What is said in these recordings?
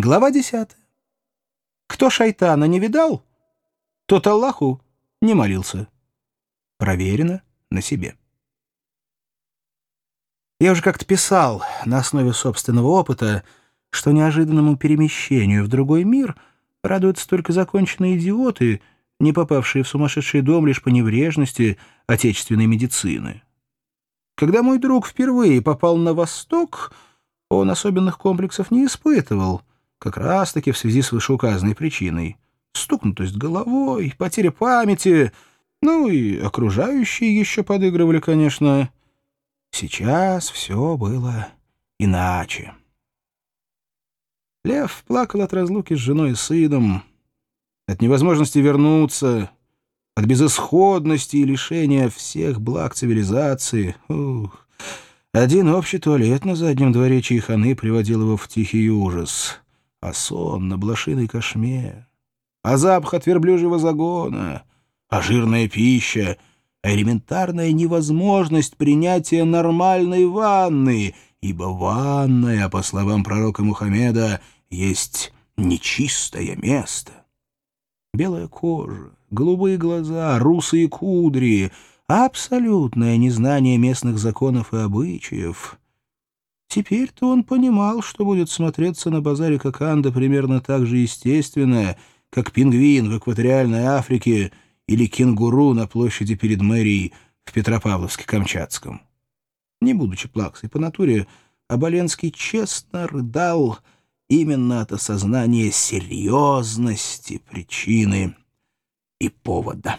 Глава 10. Кто шайтана не видал, тот Аллаху не молился. Проверено на себе. Я уже как-то писал на основе собственного опыта, что неожиданному перемещению в другой мир радуются только законченные идиоты, не попавшие в сумасшедший дом лишь по неврежности отечественной медицины. Когда мой друг впервые попал на Восток, он особенных комплексов не испытывал, как раз-таки в связи с вышеуказанной причиной. Стукнутость головой, потеря памяти, ну и окружающие еще подыгрывали, конечно. Сейчас все было иначе. Лев плакал от разлуки с женой и сыном, от невозможности вернуться, от безысходности и лишения всех благ цивилизации. Ух. Один общий туалет на заднем дворе чайханы приводил его в тихий ужас. А сон на блошиной кошме, а запах от верблюжьего загона, а жирная пища — элементарная невозможность принятия нормальной ванны, ибо ванная, по словам пророка Мухаммеда, есть нечистое место. Белая кожа, голубые глаза, русые кудри, абсолютное незнание местных законов и обычаев. Теперь-то он понимал, что будет смотреться на базаре Коканда примерно так же естественно, как пингвин в экваториальной Африке — или кенгуру на площади перед мэрией в Петропавловске-Камчатском. Не будучи плаксой по натуре, Оболенский честно рыдал именно от осознания серьезности причины и повода.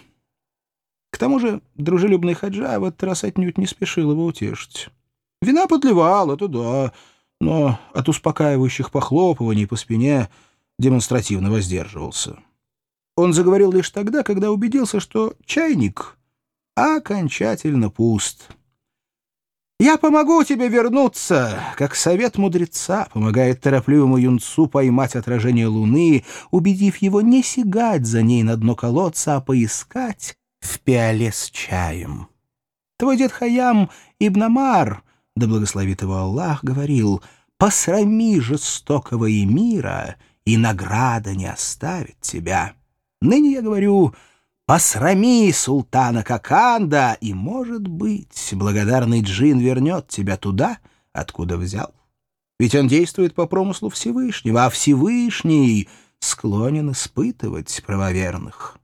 К тому же дружелюбный Хаджа в этот раз отнюдь не спешил его утешить. Вина подливал, это да, но от успокаивающих похлопываний по спине демонстративно воздерживался. Он заговорил лишь тогда, когда убедился, что чайник окончательно пуст. «Я помогу тебе вернуться!» Как совет мудреца помогает торопливому юнцу поймать отражение луны, убедив его не сигать за ней на дно колодца, а поискать в пиале с чаем. Твой дед Хаям Ибн Амар, да благословит его Аллах, говорил, «Посрами жестокого эмира, и награда не оставит тебя». Ныне я говорю, посрами султана Коканда, и, может быть, благодарный джин вернет тебя туда, откуда взял. Ведь он действует по промыслу Всевышнего, а Всевышний склонен испытывать правоверных.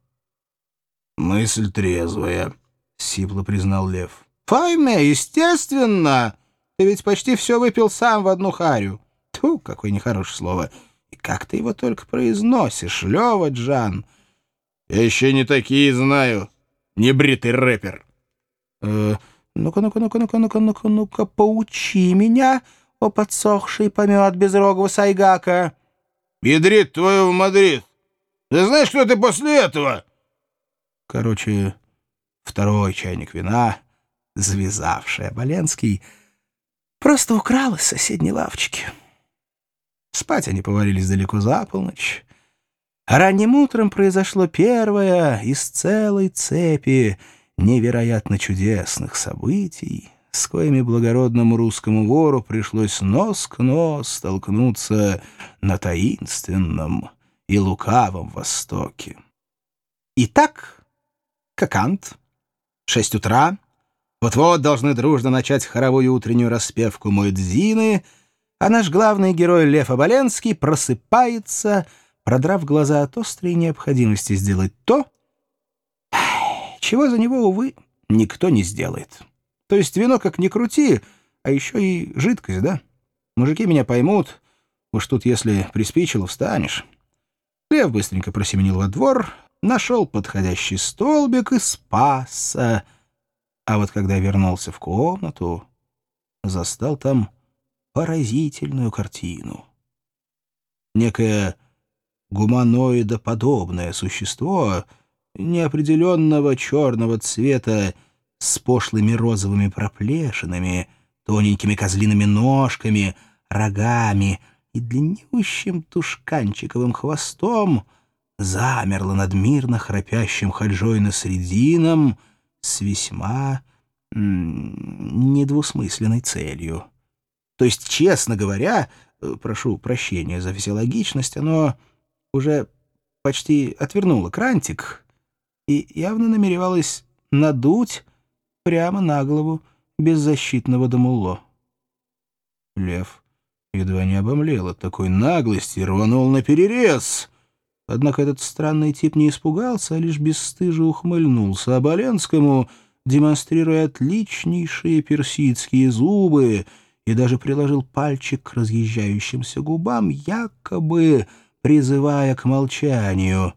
— Мысль трезвая, — сипло признал Лев. — Файме, естественно! Ты ведь почти все выпил сам в одну харю. Тьфу, какое нехорошее слово. И как ты его только произносишь, Лева Джан? Я еще не такие знаю. Небритый рэпер. Э, ну-ка, ну-ка, ну-ка, ну-ка, ну-ка, ну-ка, ну-ка, поучи меня, о подсохший помет безрогого сайгака. Ядрит твою в Мадрид. Ты знаешь, что ты после этого? Короче, второй чайник вина, завязавший Оболенский, просто украл из соседней лавочки. Спать они повалились далеко за полночь. А ранним утром произошло первое из целой цепи невероятно чудесных событий, с коими благородному русскому вору пришлось нос к нос столкнуться на таинственном и лукавом Востоке. Итак, Кокант, шесть утра, вот-вот должны дружно начать хоровую утреннюю распевку Муэдзины, а наш главный герой Лев Оболенский просыпается — продрав глаза от острой необходимости сделать то, чего за него, увы, никто не сделает. То есть вино как ни крути, а еще и жидкость, да? Мужики меня поймут, уж тут если приспичило, встанешь. Лев быстренько просеменил во двор, нашел подходящий столбик и спасся. А вот когда вернулся в комнату, застал там поразительную картину. Некая гуманоидоподобное существо неопределенного черного цвета с пошлыми розовыми проплешинами, тоненькими козлиными ножками, рогами и длиннющим тушканчиковым хвостом замерло над мирно храпящим хаджой на средином с весьма недвусмысленной целью. То есть, честно говоря, э, прошу прощения за физиологичность, оно уже почти отвернуло крантик и явно намеревалось надуть прямо на голову беззащитного Дамуло. Лев едва не обомлел от такой наглости и рванул на перерез. Однако этот странный тип не испугался, а лишь бесстыже ухмыльнулся Оболенскому, демонстрируя отличнейшие персидские зубы, и даже приложил пальчик к разъезжающимся губам, якобы призывая к молчанию.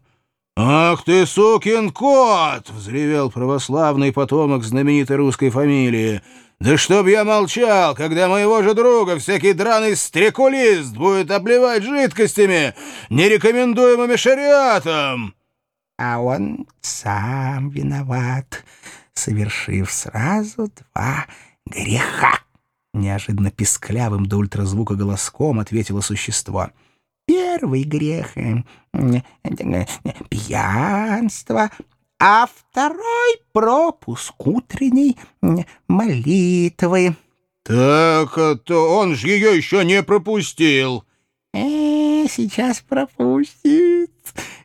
«Ах ты, сукин кот!» — взревел православный потомок знаменитой русской фамилии — да чтоб я молчал, когда моего же друга всякий драный стрекулист будет обливать жидкостями, нерекомендуемыми шариатом!» А он сам виноват, совершив сразу два греха. Неожиданно писклявым до ультразвука голоском ответило существо. Первый грех пьянство, а второй пропуск утренней молитвы. — Так, это он же ее еще не пропустил. Э, сейчас пропустит.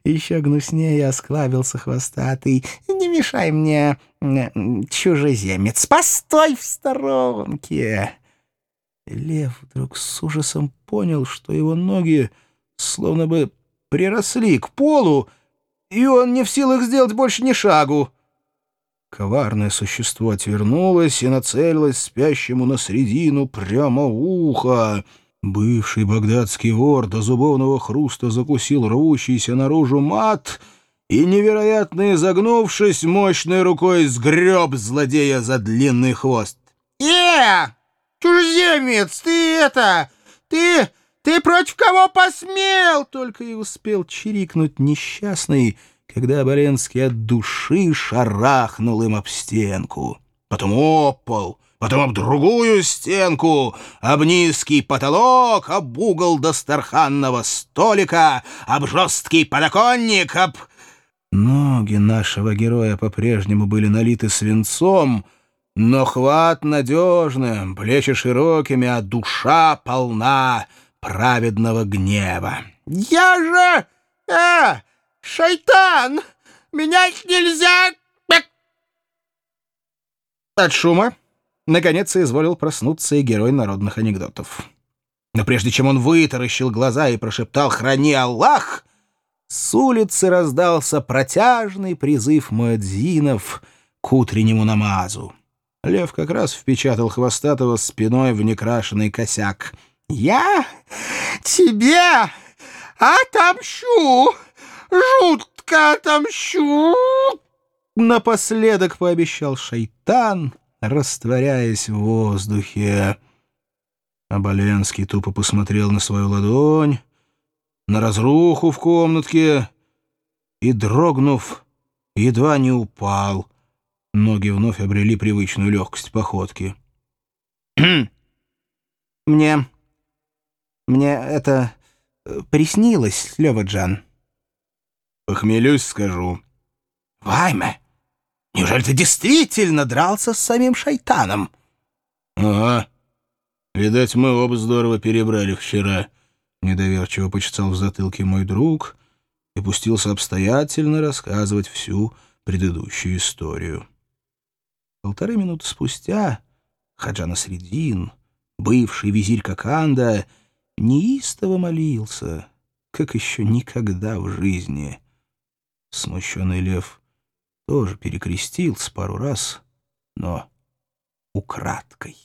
Еще гнуснее осклабился хвостатый. Не мешай мне, чужеземец, постой в сторонке. Лев вдруг с ужасом понял, что его ноги словно бы приросли к полу, и он не в силах сделать больше ни шагу. Коварное существо отвернулось и нацелилось спящему на средину прямо ухо. Бывший багдадский вор до зубовного хруста закусил рвущийся наружу мат и, невероятно изогнувшись, мощной рукой сгреб злодея за длинный хвост. «Э, чужеземец, ты это... ты...» «Ты против кого посмел?» — только и успел чирикнуть несчастный, когда Оболенский от души шарахнул им об стенку. Потом об пол, потом об другую стенку, об низкий потолок, об угол достарханного столика, об жесткий подоконник, об... Ноги нашего героя по-прежнему были налиты свинцом, но хват надежным, плечи широкими, а душа полна — праведного гнева. «Я же... э, шайтан! Менять нельзя!» От шума, наконец, изволил проснуться и герой народных анекдотов. Но прежде чем он вытаращил глаза и прошептал «Храни Аллах!», с улицы раздался протяжный призыв муэдзинов к утреннему намазу. Лев как раз впечатал хвостатого спиной в некрашенный косяк — «Я тебе отомщу! Жутко отомщу!» Напоследок пообещал шайтан, растворяясь в воздухе. Оболенский тупо посмотрел на свою ладонь, на разруху в комнатке и, дрогнув, едва не упал. Ноги вновь обрели привычную легкость походки. «Мне мне это э, приснилось, Лёва-Джан. Похмелюсь, скажу. Вайме, неужели ты действительно дрался с самим шайтаном? Ага. Видать, мы оба здорово перебрали вчера. Недоверчиво почесал в затылке мой друг и пустился обстоятельно рассказывать всю предыдущую историю. Полторы минуты спустя Хаджана Средин, бывший визирь Коканда, неистово молился, как еще никогда в жизни. Смущенный лев тоже перекрестился пару раз, но украдкой.